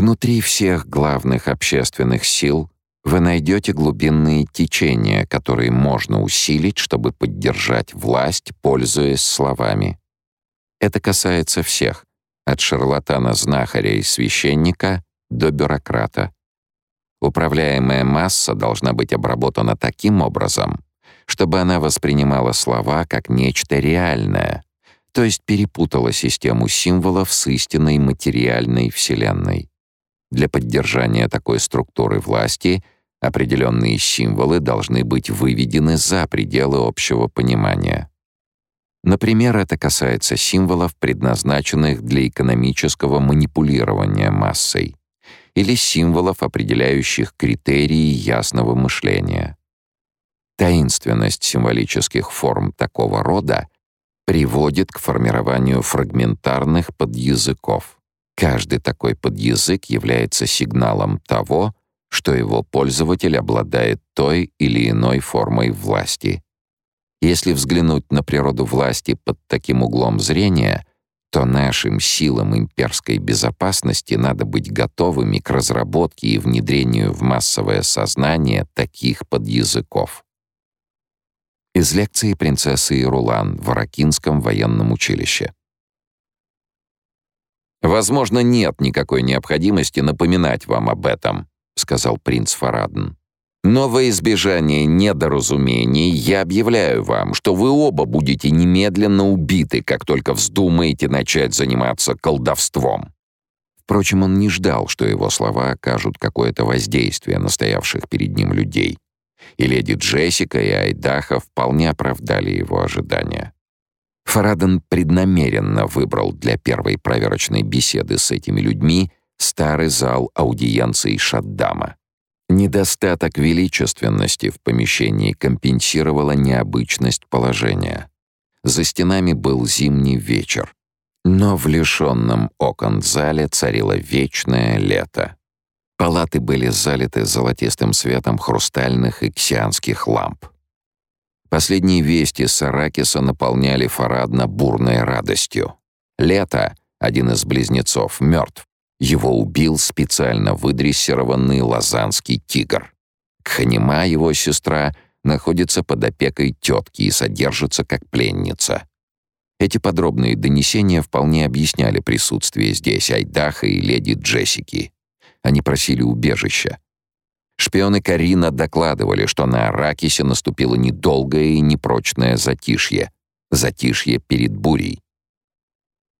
Внутри всех главных общественных сил вы найдете глубинные течения, которые можно усилить, чтобы поддержать власть, пользуясь словами. Это касается всех, от шарлатана-знахаря и священника до бюрократа. Управляемая масса должна быть обработана таким образом, чтобы она воспринимала слова как нечто реальное, то есть перепутала систему символов с истинной материальной Вселенной. Для поддержания такой структуры власти определенные символы должны быть выведены за пределы общего понимания. Например, это касается символов, предназначенных для экономического манипулирования массой, или символов, определяющих критерии ясного мышления. Таинственность символических форм такого рода приводит к формированию фрагментарных подязыков. Каждый такой подязык является сигналом того, что его пользователь обладает той или иной формой власти. Если взглянуть на природу власти под таким углом зрения, то нашим силам имперской безопасности надо быть готовыми к разработке и внедрению в массовое сознание таких подязыков. Из лекции принцессы Ирулан в Аракинском военном училище. «Возможно, нет никакой необходимости напоминать вам об этом», — сказал принц Фарадн. «Но во избежание недоразумений я объявляю вам, что вы оба будете немедленно убиты, как только вздумаете начать заниматься колдовством». Впрочем, он не ждал, что его слова окажут какое-то воздействие на стоявших перед ним людей. И леди Джессика и Айдаха вполне оправдали его ожидания. Фараден преднамеренно выбрал для первой проверочной беседы с этими людьми старый зал аудиенции Шаддама. Недостаток величественности в помещении компенсировала необычность положения. За стенами был зимний вечер, но в лишенном окон зале царило вечное лето. Палаты были залиты золотистым светом хрустальных и ксианских ламп. Последние вести с Аракиса наполняли Фарадна бурной радостью. Лето, один из близнецов, мертв. Его убил специально выдрессированный лазанский тигр. Кханима, его сестра, находится под опекой тетки и содержится как пленница. Эти подробные донесения вполне объясняли присутствие здесь Айдаха и леди Джессики. Они просили убежища. Шпионы Карина докладывали, что на Аракисе наступило недолгое и непрочное затишье. Затишье перед бурей.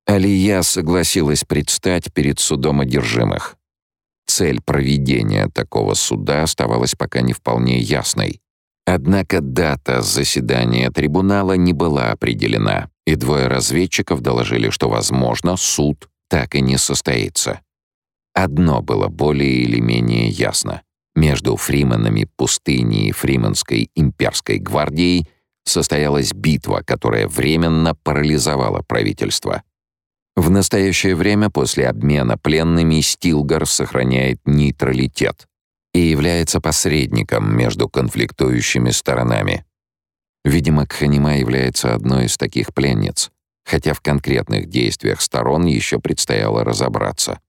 Алия согласилась предстать перед судом одержимых. Цель проведения такого суда оставалась пока не вполне ясной. Однако дата заседания трибунала не была определена, и двое разведчиков доложили, что, возможно, суд так и не состоится. Одно было более или менее ясно. Между фриманами пустыни и фриманской имперской гвардией состоялась битва, которая временно парализовала правительство. В настоящее время после обмена пленными Стилгар сохраняет нейтралитет и является посредником между конфликтующими сторонами. Видимо, Кханима является одной из таких пленниц, хотя в конкретных действиях сторон еще предстояло разобраться.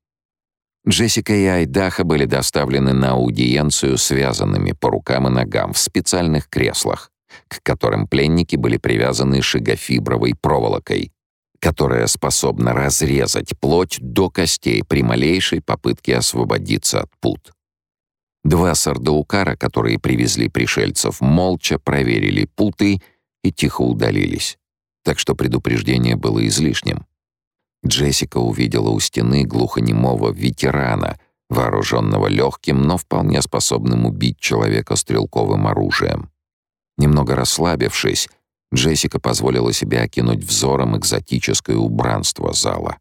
Джессика и Айдаха были доставлены на аудиенцию связанными по рукам и ногам в специальных креслах, к которым пленники были привязаны шигофибровой проволокой, которая способна разрезать плоть до костей при малейшей попытке освободиться от пут. Два сардаукара, которые привезли пришельцев, молча проверили путы и тихо удалились. Так что предупреждение было излишним. Джессика увидела у стены глухонемого ветерана, вооруженного легким, но вполне способным убить человека стрелковым оружием. Немного расслабившись, Джессика позволила себе окинуть взором экзотическое убранство зала.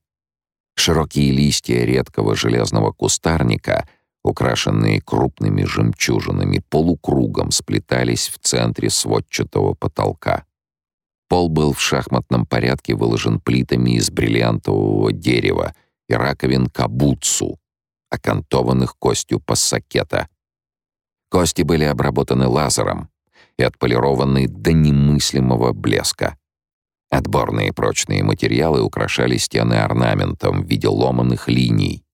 Широкие листья редкого железного кустарника, украшенные крупными жемчужинами, полукругом сплетались в центре сводчатого потолка. Пол был в шахматном порядке выложен плитами из бриллиантового дерева и раковин кабуцу, окантованных костью пассакета. Кости были обработаны лазером и отполированы до немыслимого блеска. Отборные прочные материалы украшали стены орнаментом в виде ломаных линий.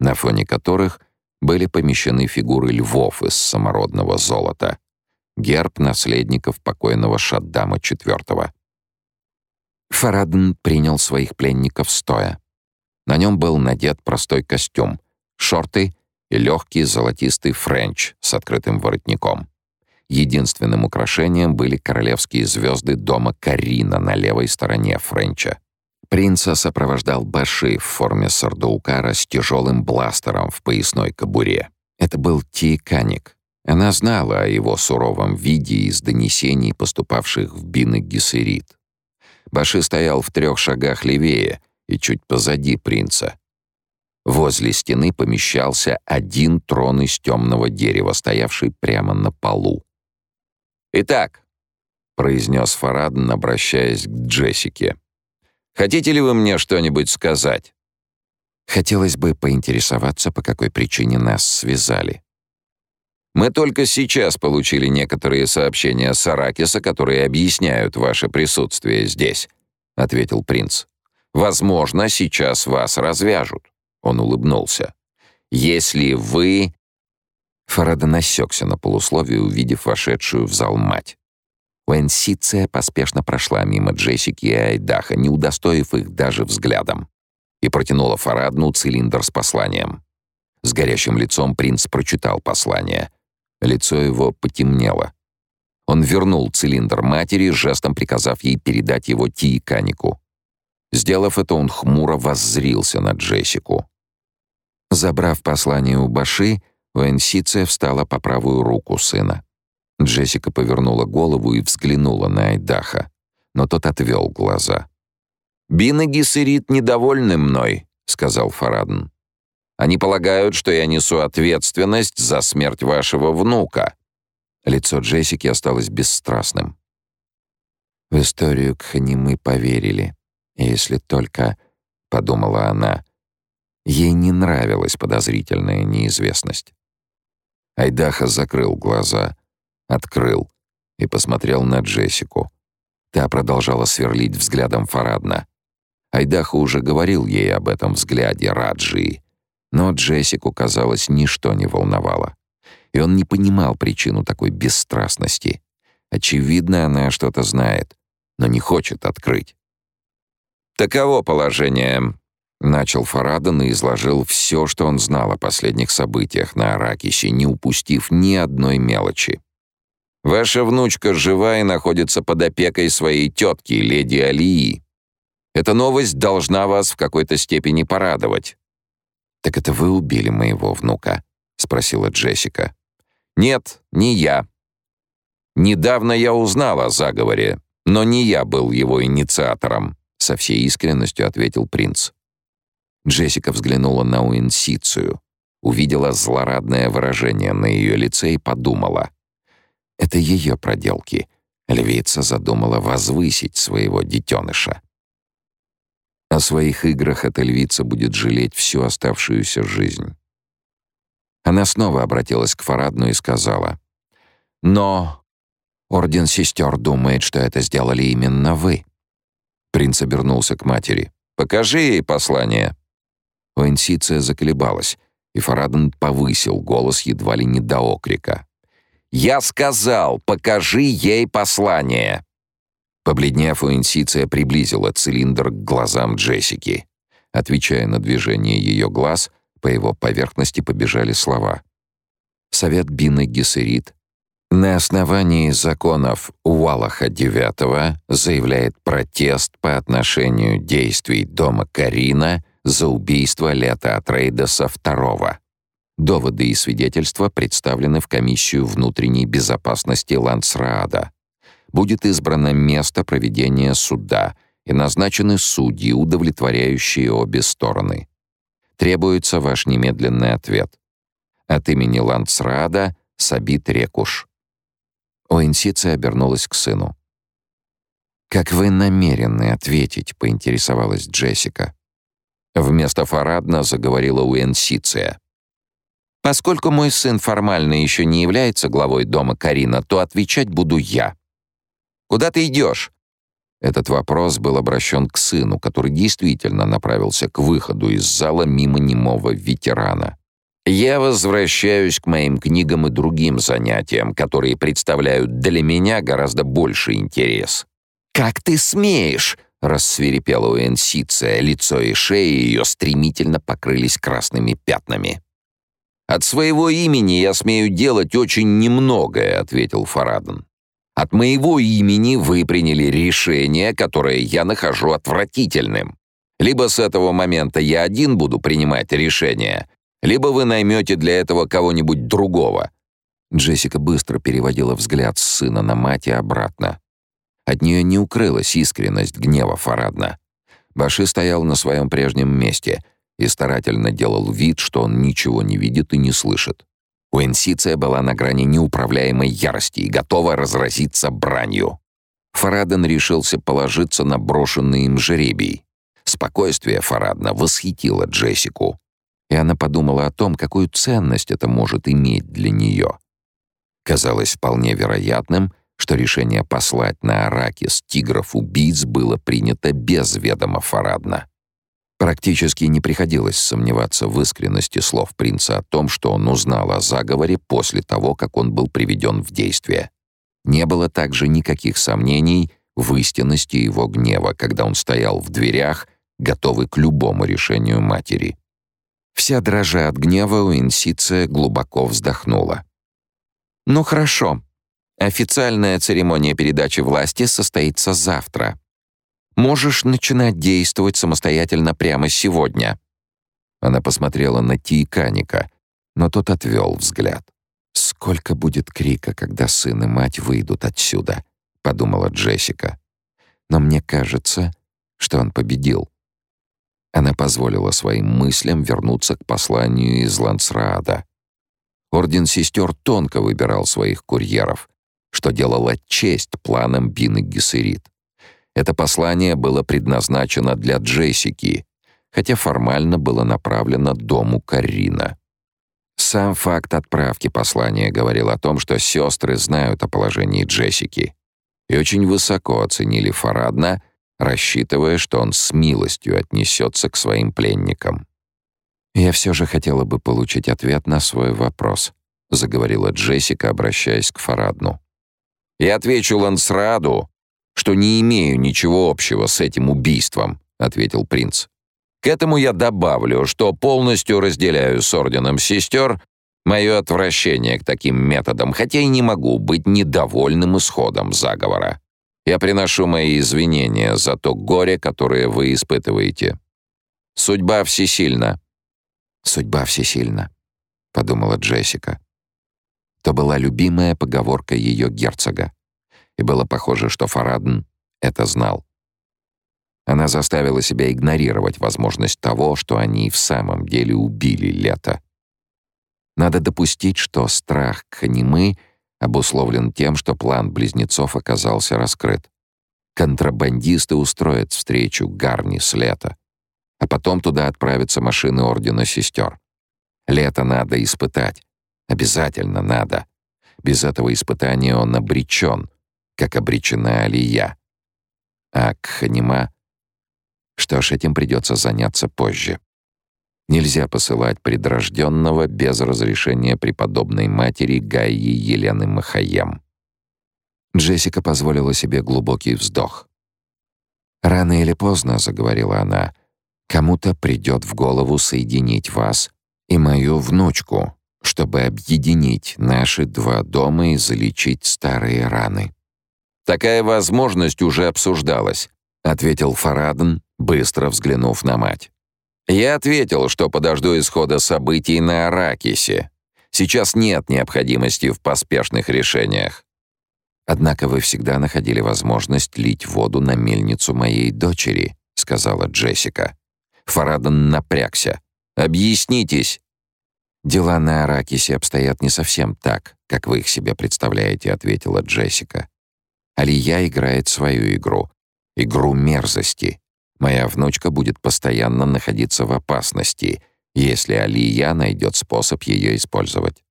на фоне которых были помещены фигуры львов из самородного золота, герб наследников покойного Шаддама IV. Фарадн принял своих пленников стоя. На нем был надет простой костюм, шорты и легкий золотистый френч с открытым воротником. Единственным украшением были королевские звезды дома Коррино на левой стороне френча. Принца сопровождал башар в форме сардаукара с тяжелым бластером в поясной кобуре. Это был Тиканик. Она знала о его суровом виде из донесений, поступавших в Бины Гессерит. Баши стоял в трех шагах левее и чуть позади принца. Возле стены помещался один трон из темного дерева, стоявший прямо на полу. «Итак», — произнес Фарадн, обращаясь к Джессике, «хотите ли вы мне что-нибудь сказать?» Хотелось бы поинтересоваться, по какой причине нас связали. Мы только сейчас получили некоторые сообщения с Аракиса, которые объясняют ваше присутствие здесь, ответил принц. Возможно, сейчас вас развяжут. Он улыбнулся. Если вы Фарада насекся на полусловие, увидев вошедшую в зал мать. Уэнсиция поспешно прошла мимо Джессики и Айдаха, не удостоив их даже взглядом, и протянула Фарадну цилиндр с посланием. С горящим лицом принц прочитал послание. Лицо его потемнело. Он вернул цилиндр матери, жестом приказав ей передать его Тииканику. Сделав это, он хмуро воззрился на Джессику. Забрав послание у Баши, Уэнсиция встала по правую руку сына. Джессика повернула голову и взглянула на Айдаха, но тот отвел глаза. «Бин и Гессерит недовольны мной», — сказал Фарадн. «Они полагают, что я несу ответственность за смерть вашего внука». Лицо Джессики осталось бесстрастным. «В историю Кхани мы поверили, если только...» — подумала она. Ей не нравилась подозрительная неизвестность. Айдаха закрыл глаза, открыл и посмотрел на Джессику. Та продолжала сверлить взглядом Фарадна. Айдаха уже говорил ей об этом взгляде Раджии, но Джессику, казалось, ничто не волновало. И он не понимал причину такой бесстрастности. Очевидно, она что-то знает, но не хочет открыть. «Таково положение», Начал Фарадан и изложил все, что он знал о последних событиях на Аракисе, не упустив ни одной мелочи. «Ваша внучка жива и находится под опекой своей тетки, леди Алии. Эта новость должна вас в какой-то степени порадовать». «Так это вы убили моего внука?» — спросила Джессика. «Нет, не я. Недавно я узнал о заговоре, но не я был его инициатором», — со всей искренностью ответил принц. Джессика взглянула на Уинсицию, увидела злорадное выражение на ее лице и подумала. Это ее проделки. Львица задумала возвысить своего детеныша. О своих играх эта львица будет жалеть всю оставшуюся жизнь. Она снова обратилась к Фарадну и сказала, «Но Орден Сестер думает, что это сделали именно вы». Принц обернулся к матери. «Покажи ей послание». Уэнсиция заколебалась, и Фараден повысил голос едва ли не до окрика. «Я сказал, покажи ей послание!» Побледнев, Уэнсиция приблизила цилиндр к глазам Джессики. Отвечая на движение ее глаз, по его поверхности побежали слова. Совет Бины Гессерит на основании законов Уалаха IX заявляет протест по отношению действий дома Карина за убийство Лета Атрейдеса II. Доводы и свидетельства представлены в комиссию внутренней безопасности Лансраада. Будет избрано место проведения суда и назначены судьи, удовлетворяющие обе стороны. Требуется ваш немедленный ответ. От имени Лансраада Сабит Рекуш. Оинсиция обернулась к сыну. «Как вы намерены ответить?» — поинтересовалась Джессика. Вместо Фарадна заговорила Уэнсиция. «Поскольку мой сын формально еще не является главой дома Карина, то отвечать буду я. Куда ты идешь?» Этот вопрос был обращен к сыну, который действительно направился к выходу из зала мимо немого ветерана. «Я возвращаюсь к моим книгам и другим занятиям, которые представляют для меня гораздо больше интерес». «Как ты смеешь?» — рассверепела Уэнсиция, лицо и шея ее стремительно покрылись красными пятнами. «От своего имени я смею делать очень немногое», — ответил Фараден. «От моего имени вы приняли решение, которое я нахожу отвратительным. Либо с этого момента я один буду принимать решения, либо вы наймете для этого кого-нибудь другого». Джессика быстро переводила взгляд с сына на мать и обратно. От нее не укрылась искренность гнева Фарадна. Баши стоял на своем прежнем месте — и старательно делал вид, что он ничего не видит и не слышит. Уэнсиция была на грани неуправляемой ярости и готова разразиться бранью. Фараден решился положиться на брошенный им жеребий. Спокойствие Фарадна восхитило Джессику, и она подумала о том, какую ценность это может иметь для нее. Казалось вполне вероятным, что решение послать на Аракис тигров-убийц было принято без ведома Фарадна. Практически не приходилось сомневаться в искренности слов принца о том, что он узнал о заговоре после того, как он был приведен в действие. Не было также никаких сомнений в истинности его гнева, когда он стоял в дверях, готовый к любому решению матери. Вся дрожа от гнева, Уинсиция глубоко вздохнула. «Ну хорошо. Официальная церемония передачи власти состоится завтра. Можешь начинать действовать самостоятельно прямо сегодня». Она посмотрела на Тиканика, но тот отвел взгляд. «Сколько будет крика, когда сын и мать выйдут отсюда», — подумала Джессика. «Но мне кажется, что он победил». Она позволила своим мыслям вернуться к посланию из Лансраада. Орден сестер тонко выбирал своих курьеров, что делало честь планам Бины Гессерит. Это послание было предназначено для Джессики, хотя формально было направлено дому Карина. Сам факт отправки послания говорил о том, что сестры знают о положении Джессики и очень высоко оценили Фарадна, рассчитывая, что он с милостью отнесется к своим пленникам. «Я все же хотела бы получить ответ на свой вопрос», — заговорила Джессика, обращаясь к Фарадну. «Я отвечу Лансраду, что не имею ничего общего с этим убийством», — ответил принц. «К этому я добавлю, что полностью разделяю с Орденом Сестер мое отвращение к таким методам, хотя и не могу быть недовольным исходом заговора. Я приношу мои извинения за то горе, которое вы испытываете. Судьба всесильна». «Судьба всесильна», — подумала Джессика. То была любимая поговорка ее герцога и было похоже, что Фарадн это знал. Она заставила себя игнорировать возможность того, что они в самом деле убили Лето. Надо допустить, что страх Ханимы обусловлен тем, что план близнецов оказался раскрыт. Контрабандисты устроят встречу Гарни с Лето, а потом туда отправятся машины Ордена Сестер. Лето надо испытать. Обязательно надо. Без этого испытания он обречен — как обречена Алия. А Кханима... Что ж, этим придется заняться позже. Нельзя посылать предрожденного без разрешения преподобной матери Гаи Елены Махаем. Джессика позволила себе глубокий вздох. «Рано или поздно», — заговорила она, — «кому-то придет в голову соединить вас и мою внучку, чтобы объединить наши два дома и залечить старые раны. Такая возможность уже обсуждалась, ответил Фарадн, быстро взглянув на мать. Я ответил, что подожду исхода событий на Аракисе. Сейчас нет необходимости в поспешных решениях. Однако вы всегда находили возможность лить воду на мельницу моей дочери, сказала Джессика. Фараден напрягся. Объяснитесь. Дела на Аракисе обстоят не совсем так, как вы их себе представляете, ответила Джессика. Алия играет свою игру. Игру мерзости. Моя внучка будет постоянно находиться в опасности, если Алия найдет способ ее использовать.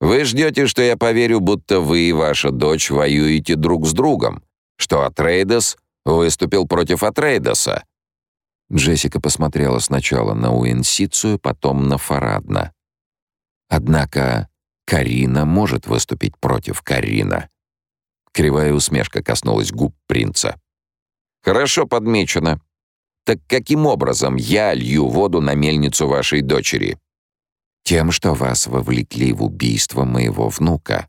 Вы ждете, что я поверю, будто вы и ваша дочь воюете друг с другом, что Атрейдес Выступил против Атрейдоса». Джессика посмотрела сначала на Уинсицию, потом на Фарадна. Однако Карина может выступить против Карина. Кривая усмешка коснулась губ принца. «Хорошо подмечено. Так каким образом я лью воду на мельницу вашей дочери?» «Тем, что вас вовлекли в убийство моего внука,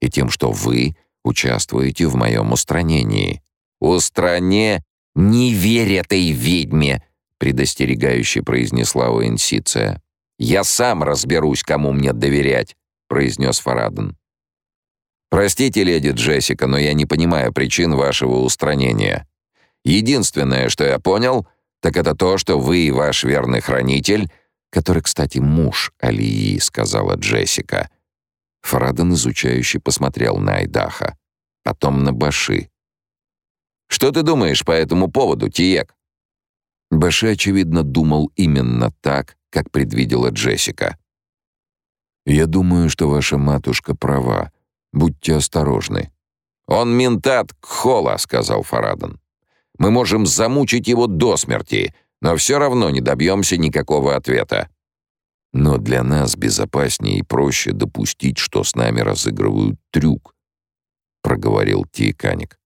и тем, что вы участвуете в моем устранении». «Устране... Не верь этой ведьме!» — предостерегающе произнесла Уэнсиция. «Я сам разберусь, кому мне доверять», — произнес Фараден. «Простите, леди Джессика, но я не понимаю причин вашего устранения. Единственное, что я понял, так это то, что вы и ваш верный хранитель, который, кстати, муж Алии», — сказала Джессика. Фараден изучающе посмотрел на Айдаха, потом на Баши. «Что ты думаешь по этому поводу, Тиек?» Баши, очевидно, думал именно так, как предвидела Джессика. «Я думаю, что ваша матушка права», Будьте осторожны». «Он ментат Кхола», — сказал Фарадон. «Мы можем замучить его до смерти, но все равно не добьемся никакого ответа». «Но для нас безопаснее и проще допустить, что с нами разыгрывают трюк», — проговорил Тиканик.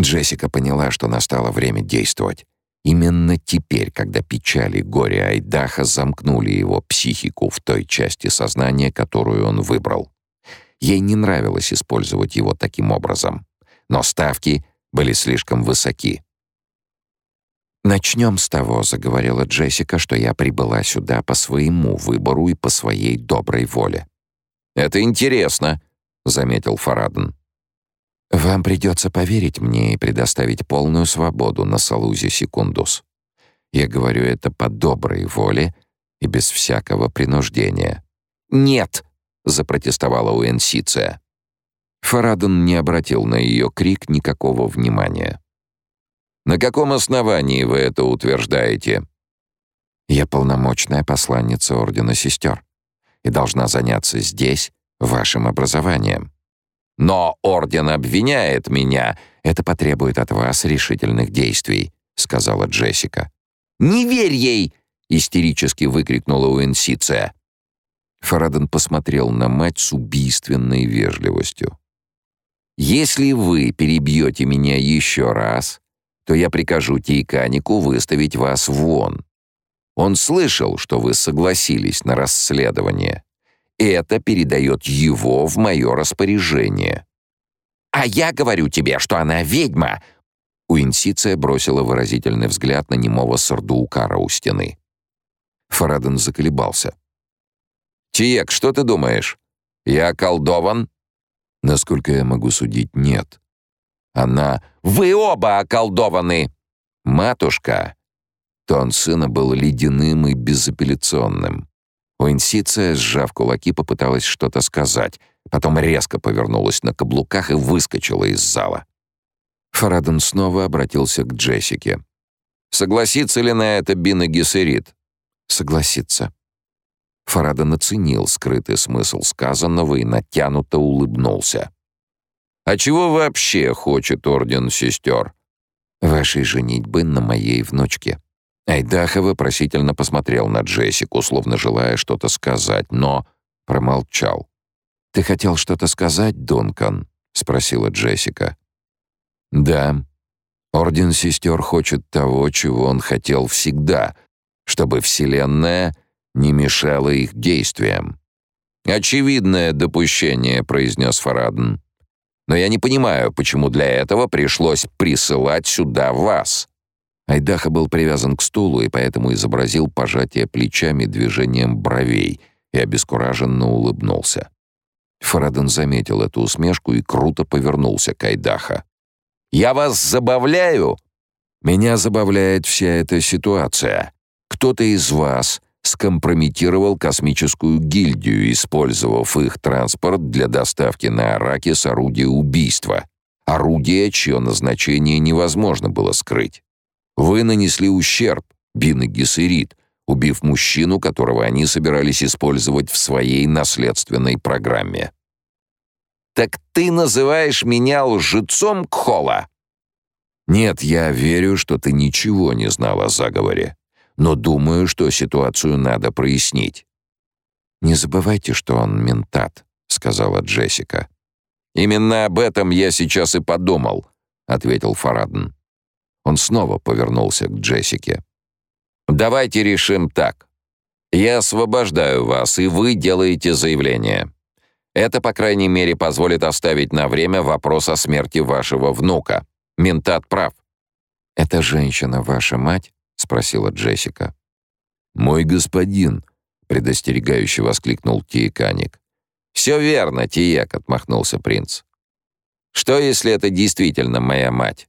Джессика поняла, что настало время действовать. Именно теперь, когда печали, горе Айдаха замкнули его психику в той части сознания, которую он выбрал. Ей не нравилось использовать его таким образом, но ставки были слишком высоки. «Начнем с того», — заговорила Джессика, «что я прибыла сюда по своему выбору и по своей доброй воле». «Это интересно», — заметил Фараден. «Вам придется поверить мне и предоставить полную свободу на Салузе Секундус. Я говорю это по доброй воле и без всякого принуждения». «Нет!» — запротестовала Уэнсиция. Фарадон не обратил на ее крик никакого внимания. «На каком основании вы это утверждаете?» «Я полномочная посланница Ордена Сестер и должна заняться здесь вашим образованием. Но Орден обвиняет меня. Это потребует от вас решительных действий», — сказала Джессика. «Не верь ей!» — истерически выкрикнула Уэнсиция. Фараден посмотрел на мать с убийственной вежливостью. «Если вы перебьете меня еще раз, то я прикажу Тейканику выставить вас вон. Он слышал, что вы согласились на расследование. Это передает его в мое распоряжение». «А я говорю тебе, что она ведьма!» Уинсиция бросила выразительный взгляд на немого Сардуукара у стены. Фараден заколебался. Тиек, что ты думаешь? Я околдован?» «Насколько я могу судить, нет». Она «Вы оба околдованы!» «Матушка!» Тон сына был ледяным и безапелляционным. Уинсиция, сжав кулаки, попыталась что-то сказать, потом резко повернулась на каблуках и выскочила из зала. Фараден снова обратился к Джессике. «Согласится ли на это Бина Гессерит?» «Согласится». Фарадон оценил скрытый смысл сказанного и натянуто улыбнулся. «А чего вообще хочет Орден Сестер?» «Вашей женитьбы на моей внучке». Айдаха вопросительно посмотрел на Джессику, словно желая что-то сказать, но промолчал. «Ты хотел что-то сказать, Дункан?» — спросила Джессика. «Да. Орден Сестер хочет того, чего он хотел всегда, чтобы Вселенная не мешало их действиям. «Очевидное допущение», — произнес Фараден. «Но я не понимаю, почему для этого пришлось присылать сюда вас». Айдаха был привязан к стулу и поэтому изобразил пожатие плечами движением бровей и обескураженно улыбнулся. Фараден заметил эту усмешку и круто повернулся к Айдаха. «Я вас забавляю?» «Меня забавляет вся эта ситуация. Кто-то из вас скомпрометировал космическую гильдию, использовав их транспорт для доставки на Аракис орудия убийства. Орудие, чье назначение невозможно было скрыть. Вы нанесли ущерб, Бин и Гессерит, убив мужчину, которого они собирались использовать в своей наследственной программе. «Так ты называешь меня лжецом, Кхола?» Нет, я верю, что ты ничего не знал о заговоре, но думаю, что ситуацию надо прояснить. Не забывайте, что он ментат, сказала Джессика. Именно об этом я сейчас и подумал, ответил Фарадн. Он снова повернулся к Джессике. Давайте решим так. Я освобождаю вас, и вы делаете заявление. Это, по крайней мере, позволит оставить на время вопрос о смерти вашего внука. Ментат прав. «Эта женщина ваша мать?» — спросила Джессика. «Мой господин», — предостерегающе воскликнул Тиеканик. «Все верно, Тиек», — отмахнулся принц. «Что, если это действительно моя мать?»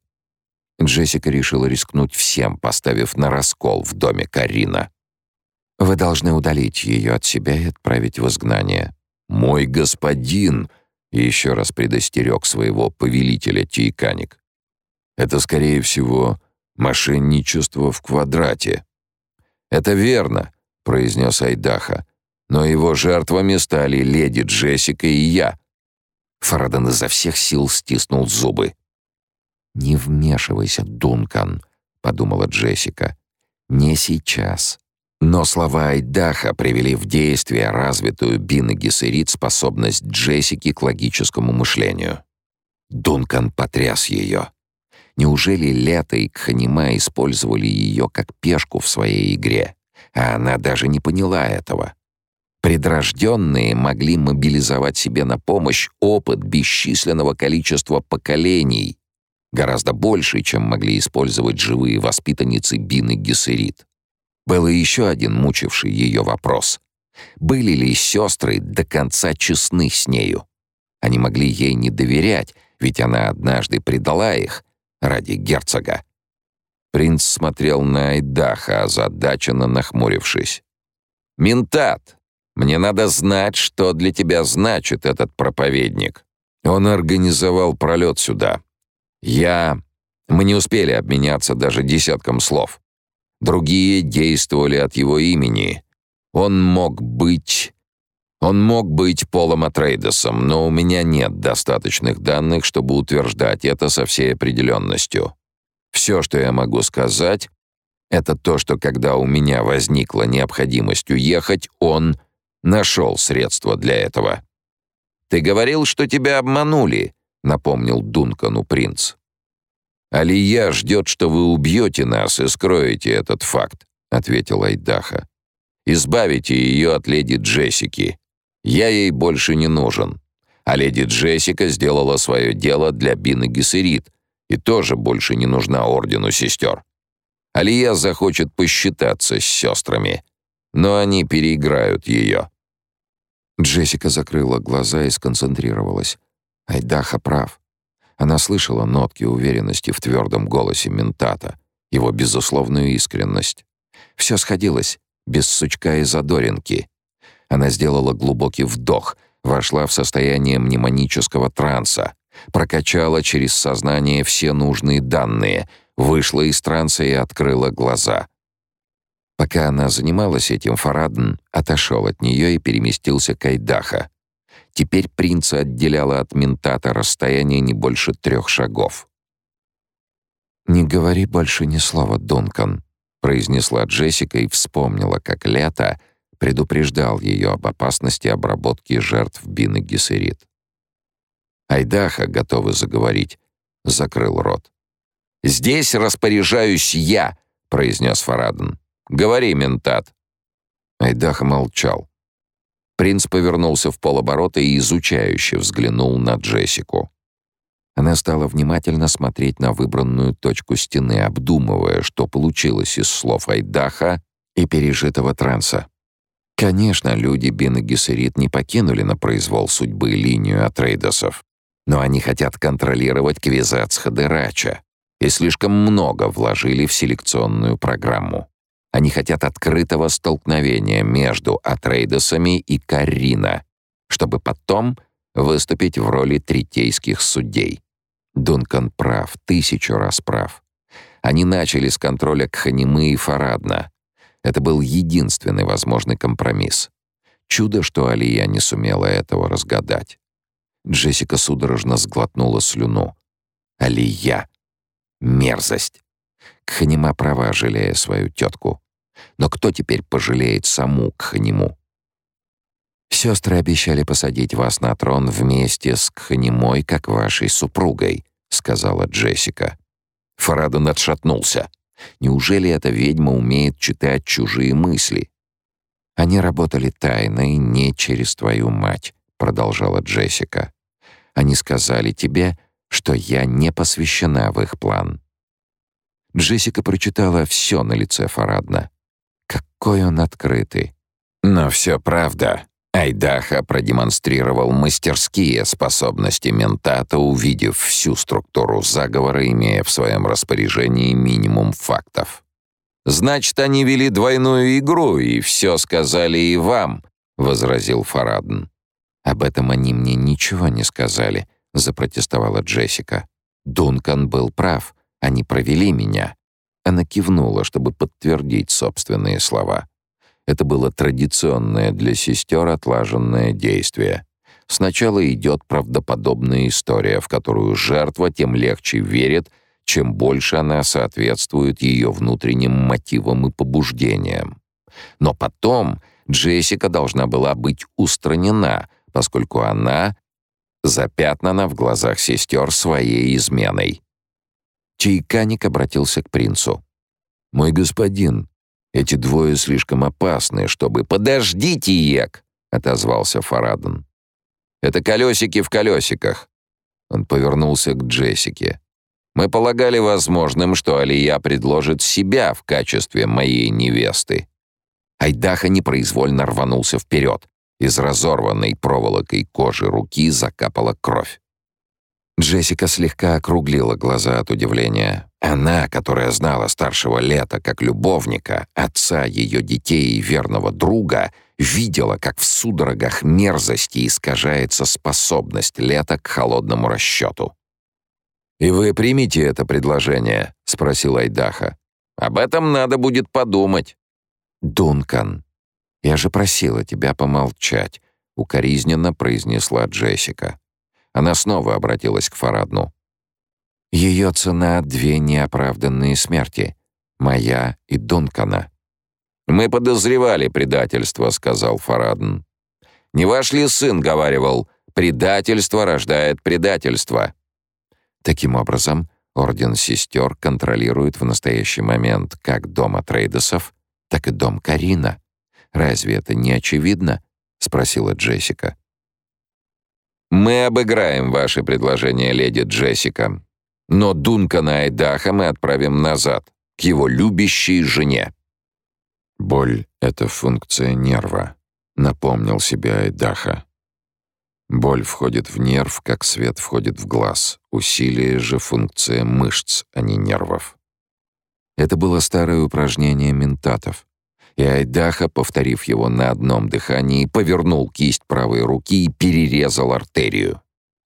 Джессика решила рискнуть всем, поставив на раскол в доме Карина. «Вы должны удалить ее от себя и отправить в изгнание». «Мой господин!» — еще раз предостерег своего повелителя Тиеканик. «Это, скорее всего, мошенничество в квадрате». «Это верно», — произнес Айдаха. «Но его жертвами стали леди Джессика и я». Фараден изо всех сил стиснул зубы. «Не вмешивайся, Дункан», — подумала Джессика. «Не сейчас». Но слова Айдаха привели в действие развитую Бин Гессерит способность Джессики к логическому мышлению. Дункан потряс ее. Неужели Лето и Кханима использовали ее как пешку в своей игре, а она даже не поняла этого? Предрожденные могли мобилизовать себе на помощь опыт бесчисленного количества поколений, гораздо больше, чем могли использовать живые воспитанницы Бины Гессерит. Был еще один мучивший ее вопрос. Были ли сестры до конца честны с нею? Они могли ей не доверять, ведь она однажды предала их ради герцога. Принц смотрел на Айдаха, озадаченно нахмурившись. «Ментат, мне надо знать, что для тебя значит этот проповедник. Он организовал пролет сюда. Я... Мы не успели обменяться даже десятком слов. Другие действовали от его имени. Он мог быть... Он мог быть Полом Атрейдесом, но у меня нет достаточных данных, чтобы утверждать это со всей определенностью. Все, что я могу сказать, это то, что когда у меня возникла необходимость уехать, он нашел средства для этого. «Ты говорил, что тебя обманули», — напомнил Дункану принц. «Алия ждет, что вы убьете нас и скроете этот факт», — ответил Айдаха. «Избавите ее от леди Джессики. Я ей больше не нужен. А леди Джессика сделала свое дело для Бины Гессерит и тоже больше не нужна Ордену Сестер. Алия захочет посчитаться с сестрами, но они переиграют ее». Джессика закрыла глаза и сконцентрировалась. Айдаха прав. Она слышала нотки уверенности в твердом голосе ментата, его безусловную искренность. Все сходилось, без сучка и задоринки. Она сделала глубокий вдох, вошла в состояние мнемонического транса, прокачала через сознание все нужные данные, вышла из транса и открыла глаза. Пока она занималась этим, Фарадн отошел от нее и переместился к Айдаха. Теперь принца отделяло от ментата расстояние не больше трех шагов. «Не говори больше ни слова, Дункан», — произнесла Джессика и вспомнила, как лето предупреждал ее об опасности обработки жертв Бины Гессерит. Айдаха, готовый заговорить, закрыл рот. «Здесь распоряжаюсь я», — произнес Фараден. «Говори, ментат». Айдаха молчал. Принц повернулся в полоборота и изучающе взглянул на Джессику. Она стала внимательно смотреть на выбранную точку стены, обдумывая, что получилось из слов Айдаха и пережитого транса. Конечно, люди Бен и Гессерит не покинули на произвол судьбы линию Атрейдосов, но они хотят контролировать Квизац Хадерача и слишком много вложили в селекционную программу. Они хотят открытого столкновения между Атрейдосами и Карина, чтобы потом выступить в роли третейских судей. Дункан прав, тысячу раз прав. Они начали с контроля Кханимы и Фарадна. Это был единственный возможный компромисс. Чудо, что Алия не сумела этого разгадать. Джессика судорожно сглотнула слюну. Алия. Мерзость. Кханима права, жалея свою тетку. Но кто теперь пожалеет саму Кханиму? Сестры обещали посадить вас на трон вместе с Кханимой, как вашей супругой, сказала Джессика. Фарадон отшатнулся. Неужели эта ведьма умеет читать чужие мысли? Они работали тайно и не через твою мать, продолжала Джессика. Они сказали тебе, что я не посвящена в их план. Джессика прочитала все на лице Фарадна. Какой он открытый. Но все правда. Айдаха продемонстрировал мастерские способности ментата, увидев всю структуру заговора, имея в своем распоряжении минимум фактов. «Значит, они вели двойную игру и все сказали и вам», — возразил Фарадн. «Об этом они мне ничего не сказали», — запротестовала Джессика. «Дункан был прав. Они провели меня». Она кивнула, чтобы подтвердить собственные слова. Это было традиционное для сестер отлаженное действие. Сначала идет правдоподобная история, в которую жертва тем легче верит, чем больше она соответствует ее внутренним мотивам и побуждениям. Но потом Джессика должна была быть устранена, поскольку она запятнана в глазах сестер своей изменой. Чайканик обратился к принцу. «Мой господин, эти двое слишком опасны, чтобы... Подождите, Ек! отозвался Фараден. Это колесики в колесиках. Он повернулся к Джессике. Мы полагали возможным, что Алия предложит себя в качестве моей невесты. Айдаха непроизвольно рванулся вперед. Из разорванной проволокой кожи руки закапала кровь. Джессика слегка округлила глаза от удивления. Она, которая знала старшего Лета как любовника, отца ее детей и верного друга, видела, как в судорогах мерзости искажается способность Лета к холодному расчету. «И вы примете это предложение?» — спросил Айдаха. «Об этом надо будет подумать». «Дункан, я же просила тебя помолчать», — укоризненно произнесла Джессика. Она снова обратилась к Фарадну. Ее цена — две неоправданные смерти. Моя и Дункана. «Мы подозревали предательство», — сказал Фарадн. «Не ваш ли сын говаривал, предательство рождает предательство?» Таким образом, Орден Сестер контролирует в настоящий момент как дом Атрейдесов, так и дом Карина. Разве это не очевидно? — спросила Джессика. «Мы обыграем ваше предложение, леди Джессика. Но Дункана Айдаха мы отправим назад, к его любящей жене». «Боль — это функция нерва», — напомнил себе Айдаха. Боль входит в нерв, как свет входит в глаз. Усилие же — функция мышц, а не нервов. Это было старое упражнение ментатов и Айдаха, повторив его на одном дыхании, повернул кисть правой руки и перерезал артерию.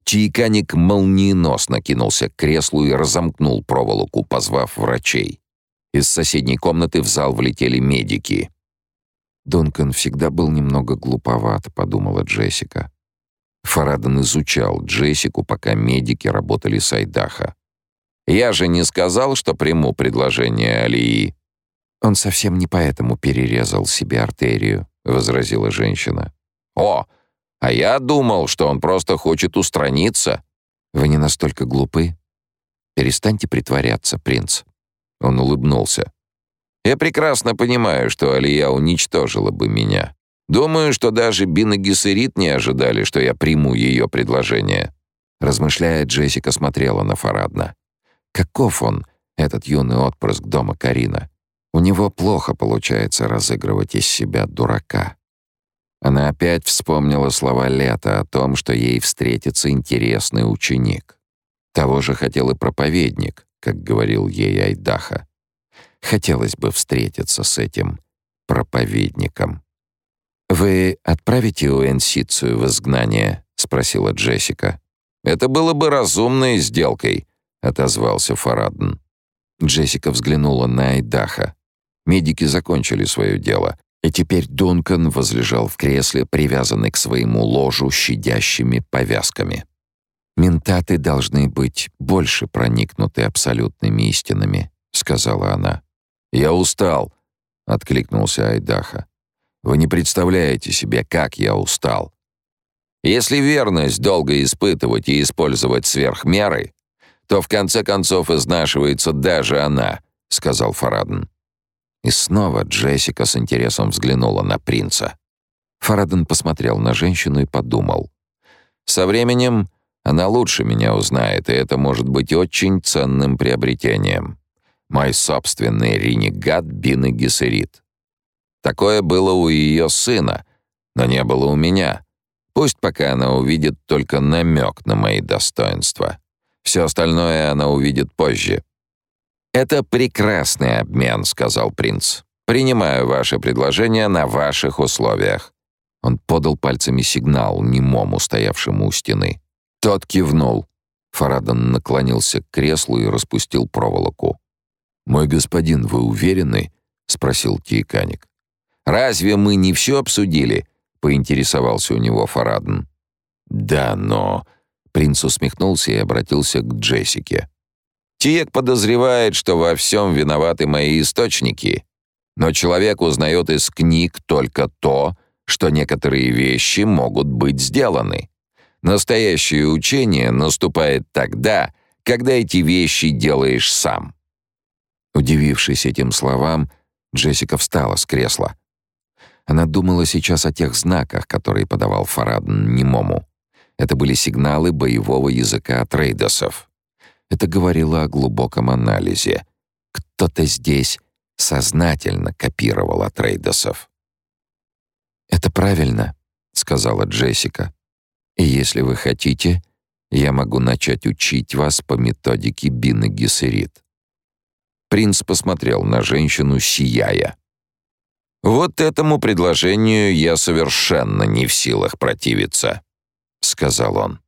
Чайканик молниеносно кинулся к креслу и разомкнул проволоку, позвав врачей. Из соседней комнаты в зал влетели медики. «Дункан всегда был немного глуповат», — подумала Джессика. Фараден изучал Джессику, пока медики работали с Айдаха. «Я же не сказал, что приму предложение Алии», «Он совсем не поэтому перерезал себе артерию», — возразила женщина. «О, а я думал, что он просто хочет устраниться». «Вы не настолько глупы. Перестаньте притворяться, принц». Он улыбнулся. «Я прекрасно понимаю, что Алия уничтожила бы меня. Думаю, что даже Бин и Гессерит не ожидали, что я приму ее предложение». Размышляя, Джессика смотрела на Фарадна. «Каков он, этот юный отпрыск дома Карина?» У него плохо получается разыгрывать из себя дурака. Она опять вспомнила слова Лета о том, что ей встретится интересный ученик. Того же хотел и проповедник, как говорил ей Айдаха. Хотелось бы встретиться с этим проповедником. «Вы отправите Уэнсицию в изгнание?» — спросила Джессика. «Это было бы разумной сделкой», — отозвался Фарадн. Джессика взглянула на Айдаха. Медики закончили свое дело, и теперь Дункан возлежал в кресле, привязанный к своему ложу щадящими повязками. «Ментаты должны быть больше проникнуты абсолютными истинами», — сказала она. «Я устал», — откликнулся Айдаха. «Вы не представляете себе, как я устал. Если верность долго испытывать и использовать сверх меры, то в конце концов изнашивается даже она», — сказал Фараден. И снова Джессика с интересом взглянула на принца. Фараден посмотрел на женщину и подумал. «Со временем она лучше меня узнает, и это может быть очень ценным приобретением. Мой собственный ренегат Бины Гессерит. Такое было у ее сына, но не было у меня. Пусть пока она увидит только намек на мои достоинства. Все остальное она увидит позже. «Это прекрасный обмен», — сказал принц. «Принимаю ваше предложение на ваших условиях». Он подал пальцами сигнал немому, стоявшему у стены. Тот кивнул. Фарадан наклонился к креслу и распустил проволоку. «Мой господин, вы уверены?» — спросил Тиеканик. «Разве мы не все обсудили?» — поинтересовался у него Фараден. «Да, но...» — принц усмехнулся и обратился к Джессике. Тиек подозревает, что во всем виноваты мои источники, но человек узнает из книг только то, что некоторые вещи могут быть сделаны. Настоящее учение наступает тогда, когда эти вещи делаешь сам. Удивившись этим словам, Джессика встала с кресла. Она думала сейчас о тех знаках, которые подавал Фарадн немому. Это были сигналы боевого языка трейдосов. Это говорило о глубоком анализе. Кто-то здесь сознательно копировал от Рейдосов. «Это правильно», — сказала Джессика. «И если вы хотите, я могу начать учить вас по методике Бины Гессерит». Принц посмотрел на женщину, сияя. «Вот этому предложению я совершенно не в силах противиться», — сказал он.